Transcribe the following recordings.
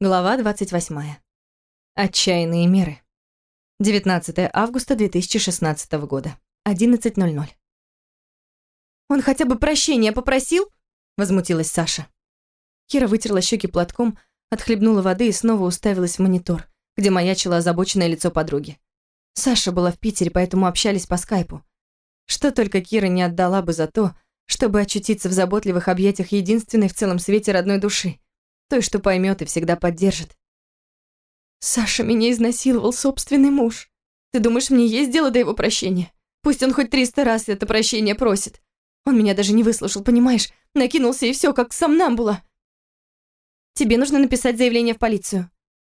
Глава 28. Отчаянные меры. 19 августа 2016 года. 11.00. «Он хотя бы прощения попросил?» — возмутилась Саша. Кира вытерла щеки платком, отхлебнула воды и снова уставилась в монитор, где маячило озабоченное лицо подруги. Саша была в Питере, поэтому общались по скайпу. Что только Кира не отдала бы за то, чтобы очутиться в заботливых объятиях единственной в целом свете родной души — той, что поймет и всегда поддержит. Саша, меня изнасиловал собственный муж. Ты думаешь, мне есть дело до его прощения? Пусть он хоть триста раз это прощение просит. Он меня даже не выслушал, понимаешь? Накинулся и все, как сам нам было. Тебе нужно написать заявление в полицию.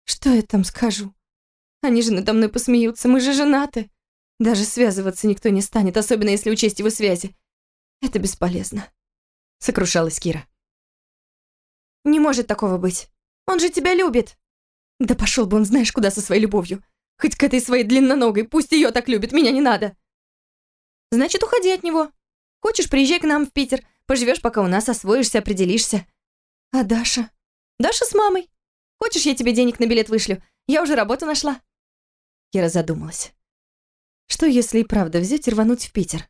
Что я там скажу? Они же надо мной посмеются, мы же женаты. Даже связываться никто не станет, особенно если учесть его связи. Это бесполезно. Сокрушалась Кира. Не может такого быть. Он же тебя любит. Да пошел бы он знаешь куда со своей любовью. Хоть к этой своей длинноногой, пусть ее так любит, меня не надо. Значит, уходи от него. Хочешь, приезжай к нам в Питер, поживешь, пока у нас освоишься, определишься. А Даша? Даша с мамой. Хочешь, я тебе денег на билет вышлю? Я уже работу нашла. Кира задумалась. Что если и правда взять и рвануть в Питер?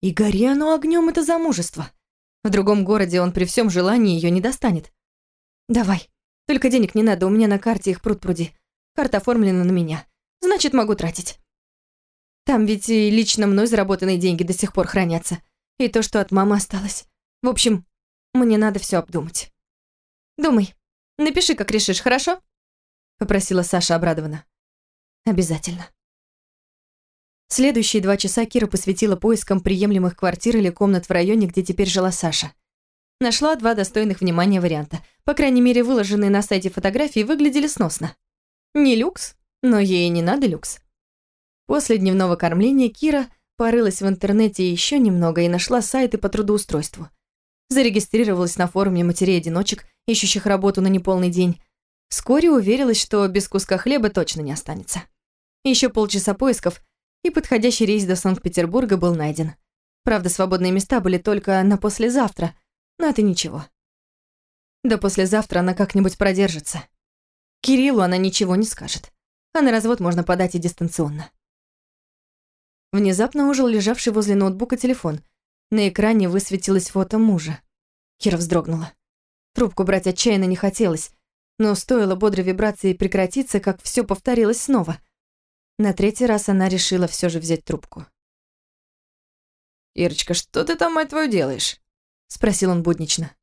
И гори оно огнем это замужество. В другом городе он при всем желании ее не достанет. «Давай. Только денег не надо, у меня на карте их пруд-пруди. Карта оформлена на меня. Значит, могу тратить. Там ведь и лично мной заработанные деньги до сих пор хранятся. И то, что от мамы осталось. В общем, мне надо все обдумать. Думай. Напиши, как решишь, хорошо?» Попросила Саша обрадованно. «Обязательно». Следующие два часа Кира посвятила поискам приемлемых квартир или комнат в районе, где теперь жила Саша. Нашла два достойных внимания варианта. По крайней мере, выложенные на сайте фотографии выглядели сносно. Не люкс, но ей не надо люкс. После дневного кормления Кира порылась в интернете еще немного и нашла сайты по трудоустройству. Зарегистрировалась на форуме матерей-одиночек, ищущих работу на неполный день. Вскоре уверилась, что без куска хлеба точно не останется. Еще полчаса поисков, и подходящий рейс до Санкт-Петербурга был найден. Правда, свободные места были только на послезавтра – но это ничего. Да послезавтра она как-нибудь продержится. Кириллу она ничего не скажет. А на развод можно подать и дистанционно. Внезапно ужил лежавший возле ноутбука телефон. На экране высветилось фото мужа. Кира вздрогнула. Трубку брать отчаянно не хотелось, но стоило бодрой вибрации прекратиться, как все повторилось снова. На третий раз она решила все же взять трубку. «Ирочка, что ты там, мать твою, делаешь?» — спросил он буднично.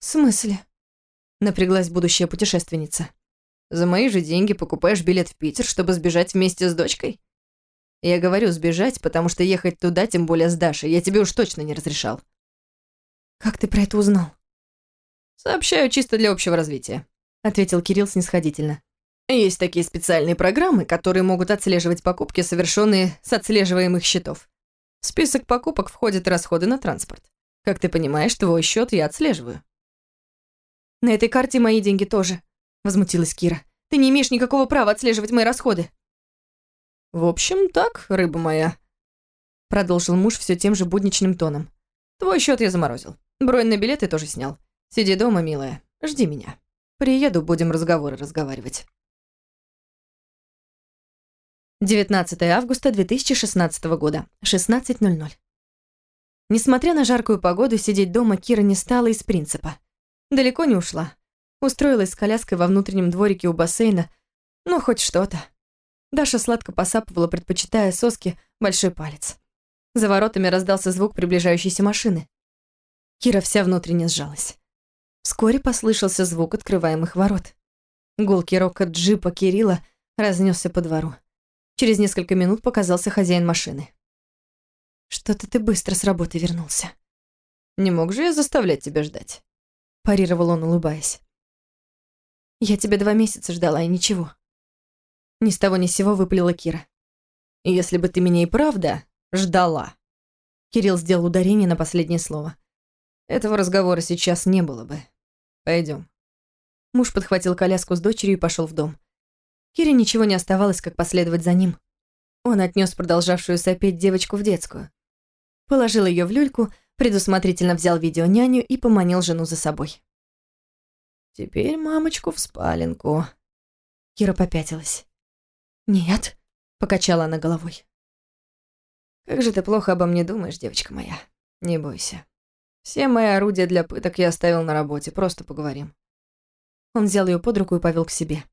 «В смысле?» — напряглась будущая путешественница. «За мои же деньги покупаешь билет в Питер, чтобы сбежать вместе с дочкой?» «Я говорю сбежать, потому что ехать туда, тем более с Дашей, я тебе уж точно не разрешал». «Как ты про это узнал?» «Сообщаю чисто для общего развития», — ответил Кирилл снисходительно. «Есть такие специальные программы, которые могут отслеживать покупки, совершенные с отслеживаемых счетов. В список покупок входят расходы на транспорт. Как ты понимаешь, твой счет я отслеживаю. На этой карте мои деньги тоже, возмутилась Кира. Ты не имеешь никакого права отслеживать мои расходы. В общем, так, рыба моя, продолжил муж все тем же будничным тоном. Твой счет я заморозил. Бронь на билеты тоже снял. Сиди дома, милая, жди меня. Приеду, будем разговоры разговаривать. 19 августа 2016 года, 16.00. Несмотря на жаркую погоду, сидеть дома Кира не стала из принципа. Далеко не ушла. Устроилась с коляской во внутреннем дворике у бассейна, но хоть что-то. Даша сладко посапывала, предпочитая соски большой палец. За воротами раздался звук приближающейся машины. Кира вся внутренне сжалась. Вскоре послышался звук открываемых ворот. Гулкий рокот джипа Кирилла разнесся по двору. Через несколько минут показался хозяин машины. «Что-то ты быстро с работы вернулся». «Не мог же я заставлять тебя ждать?» парировал он, улыбаясь. «Я тебя два месяца ждала, и ничего». Ни с того ни с сего выпалила Кира. «Если бы ты меня и правда ждала...» Кирилл сделал ударение на последнее слово. «Этого разговора сейчас не было бы. Пойдем. Муж подхватил коляску с дочерью и пошел в дом. Кире ничего не оставалось, как последовать за ним. Он отнес продолжавшую сопеть девочку в детскую. Положил ее в люльку, предусмотрительно взял видеоняню и поманил жену за собой. Теперь мамочку в спаленку. Кира попятилась. «Нет», — покачала она головой. «Как же ты плохо обо мне думаешь, девочка моя. Не бойся. Все мои орудия для пыток я оставил на работе, просто поговорим». Он взял ее под руку и повел к себе.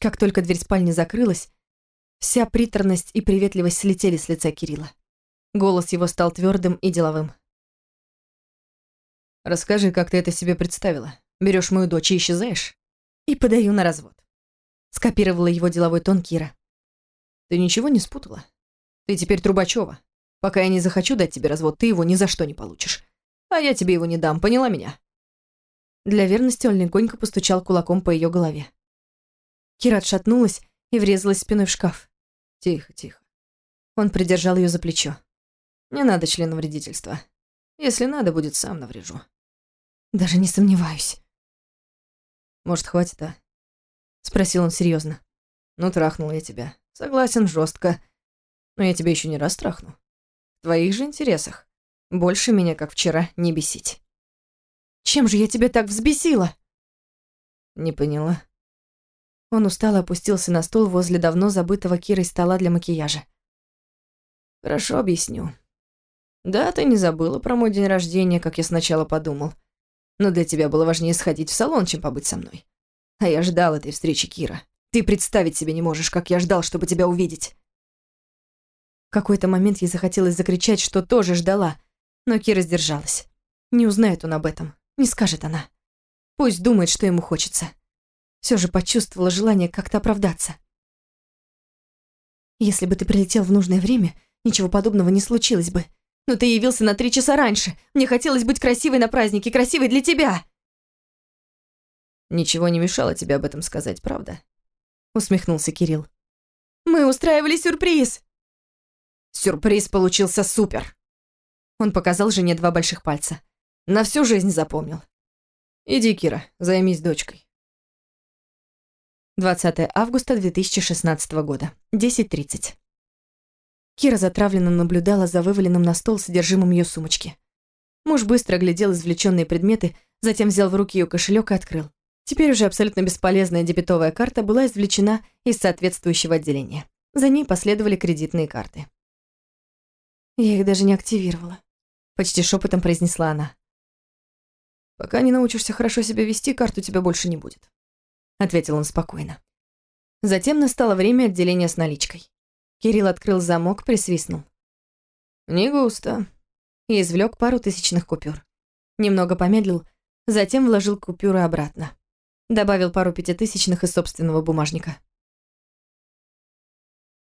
Как только дверь спальни закрылась, вся приторность и приветливость слетели с лица Кирилла. Голос его стал твердым и деловым. «Расскажи, как ты это себе представила? Берешь мою дочь и исчезаешь?» «И подаю на развод». Скопировала его деловой тон Кира. «Ты ничего не спутала? Ты теперь Трубачева. Пока я не захочу дать тебе развод, ты его ни за что не получишь. А я тебе его не дам, поняла меня?» Для верности он легонько постучал кулаком по ее голове. Кира отшатнулась и врезалась спиной в шкаф. «Тихо, тихо». Он придержал ее за плечо. «Не надо членовредительства. Если надо, будет сам наврежу». «Даже не сомневаюсь». «Может, хватит, а?» Спросил он серьезно. «Ну, трахнул я тебя. Согласен, жестко. Но я тебя еще не раз трахну. В твоих же интересах. Больше меня, как вчера, не бесить». «Чем же я тебя так взбесила?» «Не поняла». Он устало опустился на стул возле давно забытого Кирой стола для макияжа. «Хорошо объясню. Да, ты не забыла про мой день рождения, как я сначала подумал. Но для тебя было важнее сходить в салон, чем побыть со мной. А я ждал этой встречи, Кира. Ты представить себе не можешь, как я ждал, чтобы тебя увидеть». В какой-то момент ей захотелось закричать, что тоже ждала, но Кира сдержалась. Не узнает он об этом, не скажет она. Пусть думает, что ему хочется. Все же почувствовала желание как-то оправдаться. Если бы ты прилетел в нужное время, ничего подобного не случилось бы. Но ты явился на три часа раньше. Мне хотелось быть красивой на празднике, красивой для тебя. Ничего не мешало тебе об этом сказать, правда? Усмехнулся Кирилл. Мы устраивали сюрприз. Сюрприз получился супер. Он показал жене два больших пальца. На всю жизнь запомнил. Иди, Кира, займись дочкой. 20 августа 2016 года, 10.30. Кира затравленно наблюдала за вываленным на стол содержимым ее сумочки. Муж быстро оглядел извлеченные предметы, затем взял в руки ее кошелек и открыл. Теперь уже абсолютно бесполезная дебетовая карта была извлечена из соответствующего отделения. За ней последовали кредитные карты. «Я их даже не активировала», — почти шепотом произнесла она. «Пока не научишься хорошо себя вести, карту тебя больше не будет», — ответил он спокойно. Затем настало время отделения с наличкой. Кирилл открыл замок, присвистнул. «Не густо», и извлек пару тысячных купюр. Немного помедлил, затем вложил купюры обратно. Добавил пару пятитысячных из собственного бумажника.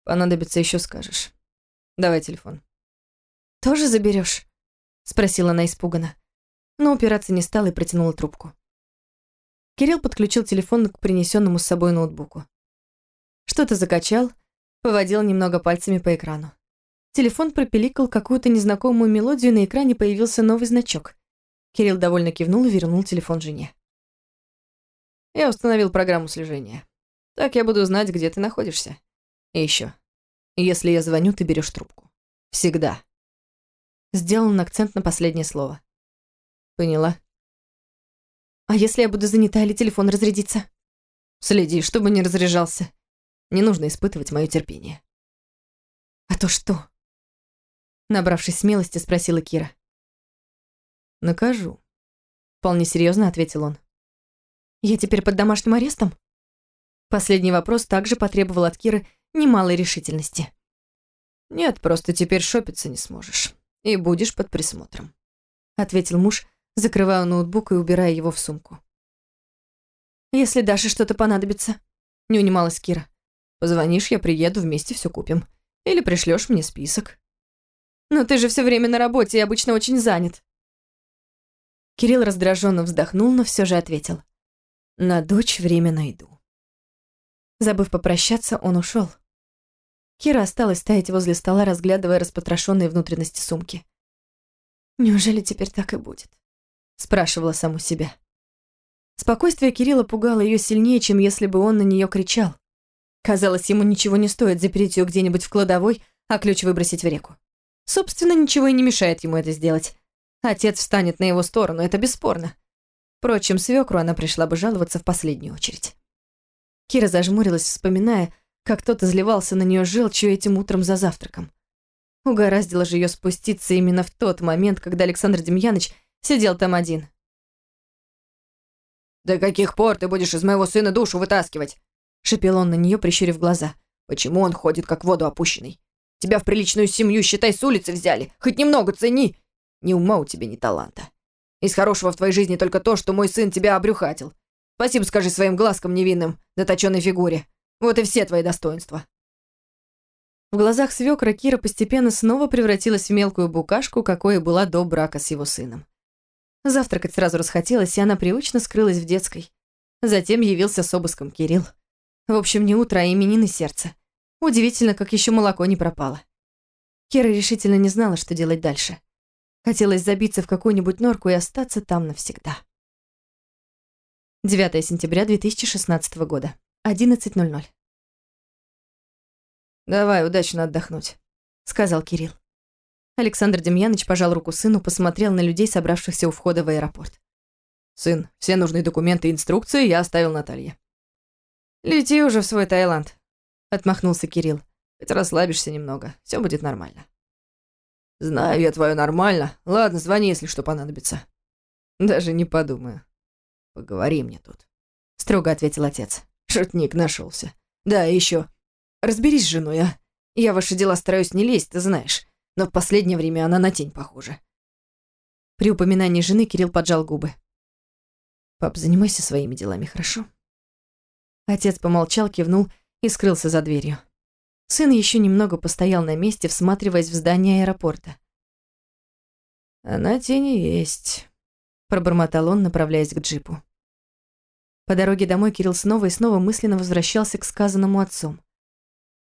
«Понадобится еще скажешь. Давай телефон». «Тоже заберешь? спросила она испуганно. Но упираться не стала и протянула трубку. Кирилл подключил телефон к принесенному с собой ноутбуку. Что-то закачал, поводил немного пальцами по экрану. Телефон пропиликал какую-то незнакомую мелодию, на экране появился новый значок. Кирилл довольно кивнул и вернул телефон жене. «Я установил программу слежения. Так я буду знать, где ты находишься. И еще, если я звоню, ты берешь трубку. Всегда». Сделан акцент на последнее слово. «Поняла?» А если я буду занята или телефон разрядится? Следи, чтобы не разряжался. Не нужно испытывать мое терпение. А то что? Набравшись смелости, спросила Кира. Накажу. Вполне серьезно ответил он. Я теперь под домашним арестом? Последний вопрос также потребовал от Киры немалой решительности. Нет, просто теперь шопиться не сможешь. И будешь под присмотром. Ответил муж, закрывая ноутбук и убирая его в сумку. «Если Даше что-то понадобится», — не унималась Кира. «Позвонишь, я приеду, вместе все купим. Или пришлешь мне список». «Но ты же все время на работе и обычно очень занят». Кирилл раздраженно вздохнул, но все же ответил. «На дочь время найду». Забыв попрощаться, он ушел. Кира осталась стоять возле стола, разглядывая распотрошенные внутренности сумки. Неужели теперь так и будет? Спрашивала саму себя. Спокойствие Кирилла пугало ее сильнее, чем если бы он на нее кричал. Казалось, ему ничего не стоит запереть ее где-нибудь в кладовой, а ключ выбросить в реку. Собственно, ничего и не мешает ему это сделать. Отец встанет на его сторону, это бесспорно. Впрочем, свекру она пришла бы жаловаться в последнюю очередь. Кира зажмурилась, вспоминая, как тот изливался на нее желчью этим утром за завтраком. Угораздило же ее спуститься именно в тот момент, когда Александр Демьяныч сидел там один. «До каких пор ты будешь из моего сына душу вытаскивать?» шипел он на нее, прищурив глаза. «Почему он ходит, как в воду опущенный? Тебя в приличную семью, считай, с улицы взяли. Хоть немного цени. Ни ума у тебя, ни таланта. Из хорошего в твоей жизни только то, что мой сын тебя обрюхатил. Спасибо скажи своим глазкам невинным, доточенной фигуре. Вот и все твои достоинства». В глазах свекра Кира постепенно снова превратилась в мелкую букашку, какой и была до брака с его сыном. Завтракать сразу расхотелось, и она привычно скрылась в детской. Затем явился с обыском Кирилл. В общем, не утро, а именины сердца. Удивительно, как еще молоко не пропало. Кира решительно не знала, что делать дальше. Хотелось забиться в какую-нибудь норку и остаться там навсегда. 9 сентября 2016 года, 11.00. «Давай, удачно отдохнуть», — сказал Кирилл. Александр Демьяныч пожал руку сыну, посмотрел на людей, собравшихся у входа в аэропорт. «Сын, все нужные документы и инструкции я оставил Наталье». «Лети уже в свой Таиланд», — отмахнулся Кирилл. «Хоть расслабишься немного, все будет нормально». «Знаю я твое нормально. Ладно, звони, если что понадобится». «Даже не подумаю». «Поговори мне тут», — строго ответил отец. Шутник нашелся. «Да, еще. Разберись с женой, а? Я в ваши дела стараюсь не лезть, ты знаешь. Но в последнее время она на тень похожа». При упоминании жены Кирилл поджал губы. «Пап, занимайся своими делами, хорошо?» Отец помолчал, кивнул и скрылся за дверью. Сын еще немного постоял на месте, всматриваясь в здание аэропорта. «Она тени есть», — пробормотал он, направляясь к джипу. По дороге домой Кирилл снова и снова мысленно возвращался к сказанному отцом.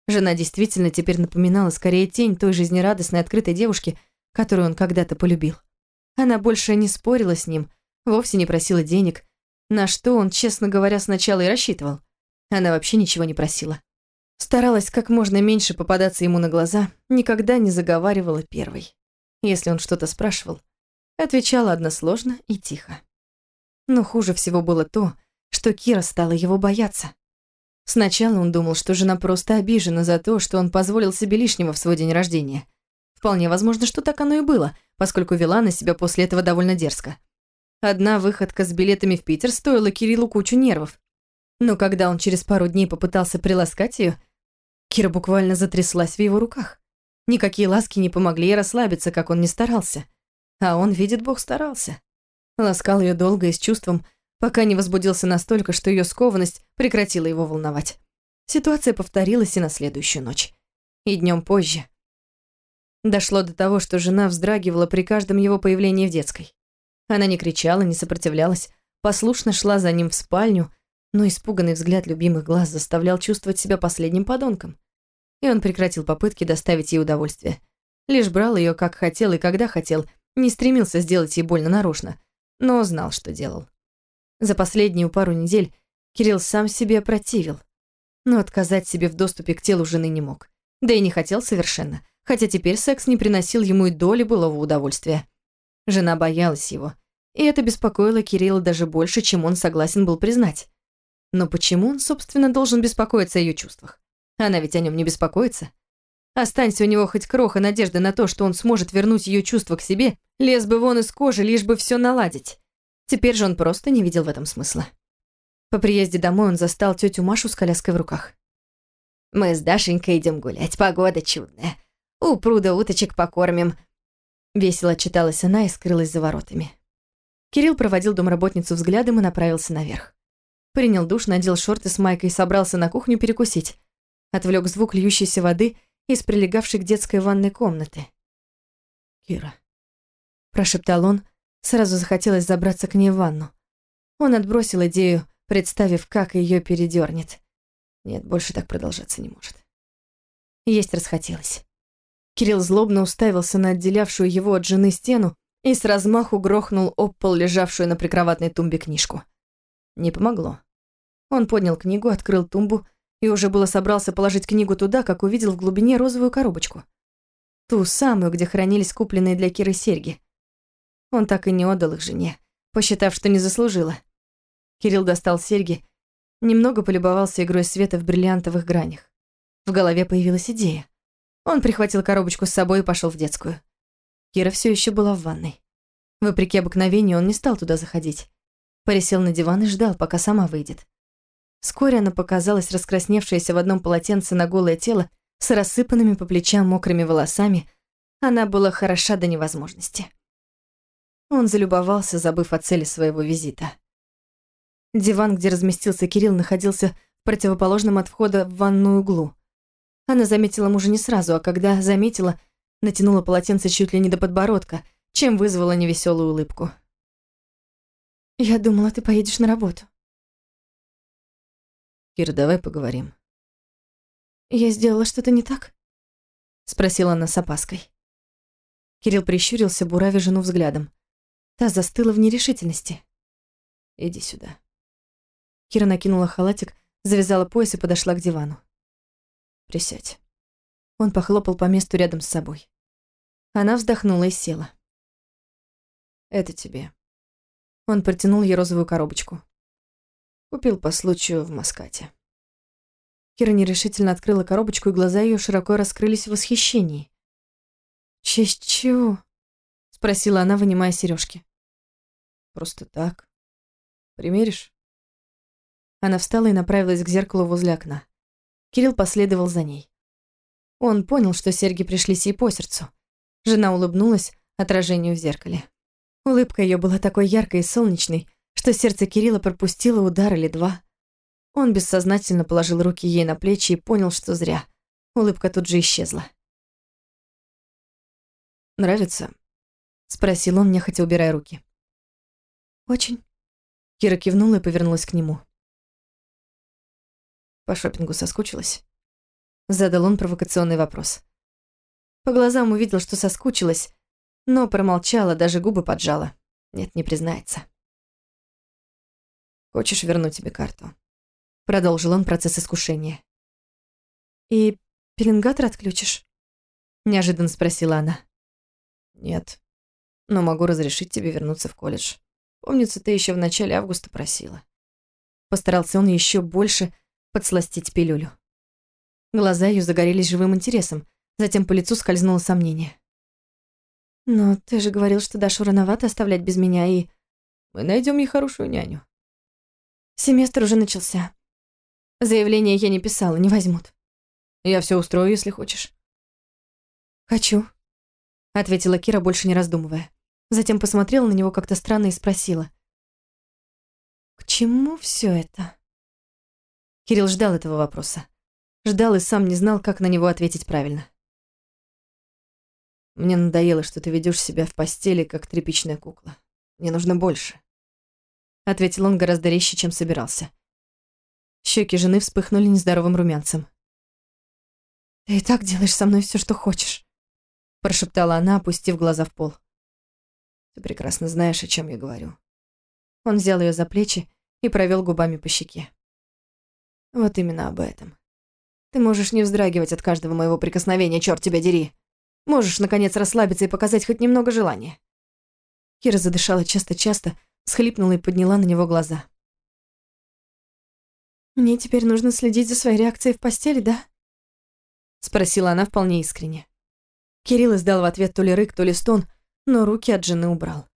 Жена действительно теперь напоминала скорее тень той жизнерадостной открытой девушки, которую он когда-то полюбил. Она больше не спорила с ним, вовсе не просила денег, на что он, честно говоря, сначала и рассчитывал. Она вообще ничего не просила. Старалась как можно меньше попадаться ему на глаза, никогда не заговаривала первой. Если он что-то спрашивал, отвечала односложно и тихо. Но хуже всего было то, что Кира стала его бояться. Сначала он думал, что жена просто обижена за то, что он позволил себе лишнего в свой день рождения. Вполне возможно, что так оно и было, поскольку вела на себя после этого довольно дерзко. Одна выходка с билетами в Питер стоила Кириллу кучу нервов. Но когда он через пару дней попытался приласкать ее, Кира буквально затряслась в его руках. Никакие ласки не помогли ей расслабиться, как он не старался. А он, видит Бог, старался. Ласкал ее долго и с чувством, пока не возбудился настолько, что ее скованность прекратила его волновать. Ситуация повторилась и на следующую ночь. И днем позже. Дошло до того, что жена вздрагивала при каждом его появлении в детской. Она не кричала, не сопротивлялась, послушно шла за ним в спальню, но испуганный взгляд любимых глаз заставлял чувствовать себя последним подонком. И он прекратил попытки доставить ей удовольствие. Лишь брал ее как хотел и когда хотел, не стремился сделать ей больно нарочно, но знал, что делал. За последнюю пару недель Кирилл сам себе противил, но отказать себе в доступе к телу жены не мог. Да и не хотел совершенно, хотя теперь секс не приносил ему и доли былого удовольствия. Жена боялась его, и это беспокоило Кирилла даже больше, чем он согласен был признать. Но почему он, собственно, должен беспокоиться о ее чувствах? Она ведь о нем не беспокоится. Останься у него хоть кроха надежды на то, что он сможет вернуть ее чувства к себе, лез бы вон из кожи, лишь бы все наладить. Теперь же он просто не видел в этом смысла. По приезде домой он застал тетю Машу с коляской в руках. «Мы с Дашенькой идем гулять, погода чудная. У пруда уточек покормим». Весело читалась она и скрылась за воротами. Кирилл проводил домработницу взглядом и направился наверх. Принял душ, надел шорты с майкой и собрался на кухню перекусить. Отвлек звук льющейся воды из прилегавшей к детской ванной комнаты. «Кира», – прошептал он, сразу захотелось забраться к ней в ванну. Он отбросил идею, представив, как ее передернет. Нет, больше так продолжаться не может. Есть расхотелось. Кирилл злобно уставился на отделявшую его от жены стену и с размаху грохнул об пол лежавшую на прикроватной тумбе книжку. Не помогло. Он поднял книгу, открыл тумбу и уже было собрался положить книгу туда, как увидел в глубине розовую коробочку. Ту самую, где хранились купленные для Киры серьги. Он так и не отдал их жене, посчитав, что не заслужила. Кирилл достал серьги, немного полюбовался игрой света в бриллиантовых гранях. В голове появилась идея. Он прихватил коробочку с собой и пошел в детскую. Кира все еще была в ванной. Вопреки обыкновению, он не стал туда заходить. Пересел на диван и ждал, пока сама выйдет. Вскоре она показалась раскрасневшаяся в одном полотенце на голое тело с рассыпанными по плечам мокрыми волосами. Она была хороша до невозможности. Он залюбовался, забыв о цели своего визита. Диван, где разместился Кирилл, находился в противоположном от входа в ванную углу. Она заметила мужа не сразу, а когда заметила, натянула полотенце чуть ли не до подбородка, чем вызвала невеселую улыбку. «Я думала, ты поедешь на работу». «Кира, давай поговорим». «Я сделала что-то не так?» Спросила она с опаской. Кирилл прищурился, буравя жену взглядом. Та застыла в нерешительности. «Иди сюда». Кира накинула халатик, завязала пояс и подошла к дивану. «Присядь». Он похлопал по месту рядом с собой. Она вздохнула и села. «Это тебе». Он протянул ей розовую коробочку. Купил по случаю в Маскате. Кира нерешительно открыла коробочку, и глаза ее широко раскрылись в восхищении. «Честь чего?» — спросила она, вынимая сережки. «Просто так. Примеришь?» Она встала и направилась к зеркалу возле окна. Кирилл последовал за ней. Он понял, что серьги пришлись ей по сердцу. Жена улыбнулась отражению в зеркале. Улыбка ее была такой яркой и солнечной, что сердце Кирилла пропустило удар или два. Он бессознательно положил руки ей на плечи и понял, что зря. Улыбка тут же исчезла. «Нравится?» — спросил он, нехотя убирая руки. «Очень». Кира кивнула и повернулась к нему. «По шопингу соскучилась?» Задал он провокационный вопрос. По глазам увидел, что соскучилась, но промолчала, даже губы поджала. Нет, не признается. «Хочешь вернуть тебе карту?» Продолжил он процесс искушения. «И пеленгатор отключишь?» Неожиданно спросила она. «Нет, но могу разрешить тебе вернуться в колледж. Помнится, ты еще в начале августа просила». Постарался он еще больше подсластить пилюлю. Глаза ее загорелись живым интересом, затем по лицу скользнуло сомнение. «Но ты же говорил, что Дашу рановато оставлять без меня и...» «Мы найдем ей хорошую няню». Семестр уже начался. Заявление я не писала, не возьмут. Я все устрою, если хочешь. Хочу, ответила Кира, больше не раздумывая. Затем посмотрела на него как-то странно и спросила. К чему все это? Кирилл ждал этого вопроса. Ждал и сам не знал, как на него ответить правильно. Мне надоело, что ты ведешь себя в постели, как тряпичная кукла. Мне нужно больше. Ответил он гораздо резче, чем собирался. Щеки жены вспыхнули нездоровым румянцем. «Ты и так делаешь со мной все, что хочешь», прошептала она, опустив глаза в пол. «Ты прекрасно знаешь, о чем я говорю». Он взял ее за плечи и провел губами по щеке. «Вот именно об этом. Ты можешь не вздрагивать от каждого моего прикосновения, черт тебя дери!» Можешь, наконец, расслабиться и показать хоть немного желания». Кира задышала часто-часто, схлипнула и подняла на него глаза. «Мне теперь нужно следить за своей реакцией в постели, да?» Спросила она вполне искренне. Кирилл издал в ответ то ли рык, то ли стон, но руки от жены убрал.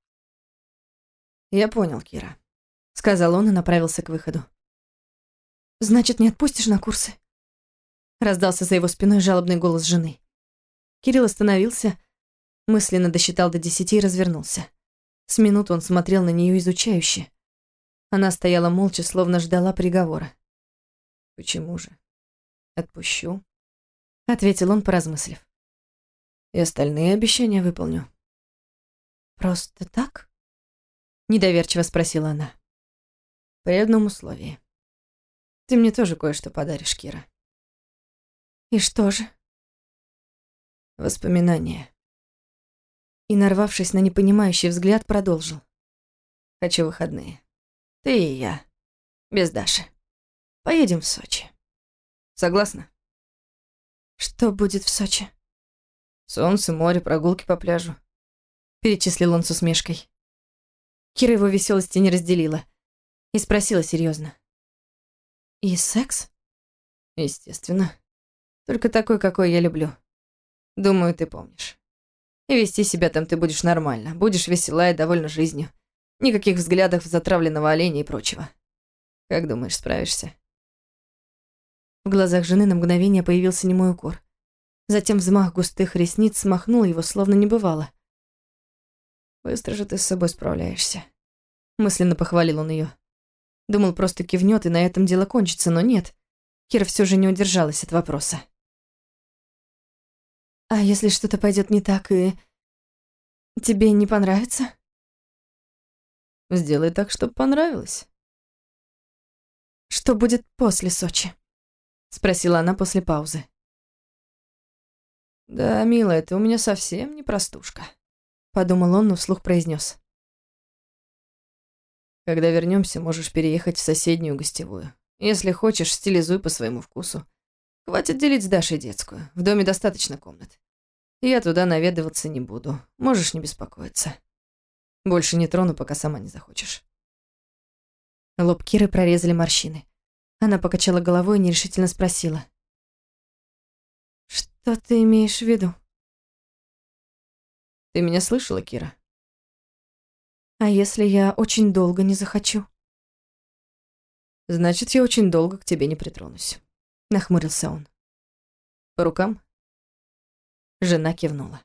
«Я понял, Кира», — сказал он и направился к выходу. «Значит, не отпустишь на курсы?» Раздался за его спиной жалобный голос жены. Кирилл остановился, мысленно досчитал до десяти и развернулся. С минут он смотрел на нее изучающе. Она стояла молча, словно ждала приговора. «Почему же? Отпущу», — ответил он, поразмыслив. «И остальные обещания выполню». «Просто так?» — недоверчиво спросила она. «При одном условии. Ты мне тоже кое-что подаришь, Кира». «И что же?» Воспоминания. И, нарвавшись на непонимающий взгляд, продолжил. Хочу выходные. Ты и я. Без Даши. Поедем в Сочи. Согласна? Что будет в Сочи? Солнце, море, прогулки по пляжу. Перечислил он с усмешкой. Кира его веселости не разделила и спросила серьезно. «И секс?» «Естественно. Только такой, какой я люблю. Думаю, ты помнишь. И вести себя там ты будешь нормально, будешь весела и довольна жизнью. Никаких взглядов затравленного оленя и прочего. Как думаешь, справишься?» В глазах жены на мгновение появился немой укор. Затем взмах густых ресниц смахнул его, словно не бывало. «Быстро же ты с собой справляешься», — мысленно похвалил он ее. Думал, просто кивнет и на этом дело кончится, но нет. Кира все же не удержалась от вопроса. «А если что-то пойдет не так и... тебе не понравится?» «Сделай так, чтобы понравилось». «Что будет после Сочи?» — спросила она после паузы. «Да, милая, ты у меня совсем не простушка», — подумал он, но вслух произнес. «Когда вернемся, можешь переехать в соседнюю гостевую. Если хочешь, стилизуй по своему вкусу. Хватит делить с Дашей детскую. В доме достаточно комнат. Я туда наведываться не буду. Можешь не беспокоиться. Больше не трону, пока сама не захочешь». Лоб Киры прорезали морщины. Она покачала головой и нерешительно спросила. «Что ты имеешь в виду?» «Ты меня слышала, Кира?» «А если я очень долго не захочу?» «Значит, я очень долго к тебе не притронусь», — нахмурился он. «По рукам?» Жена кивнула.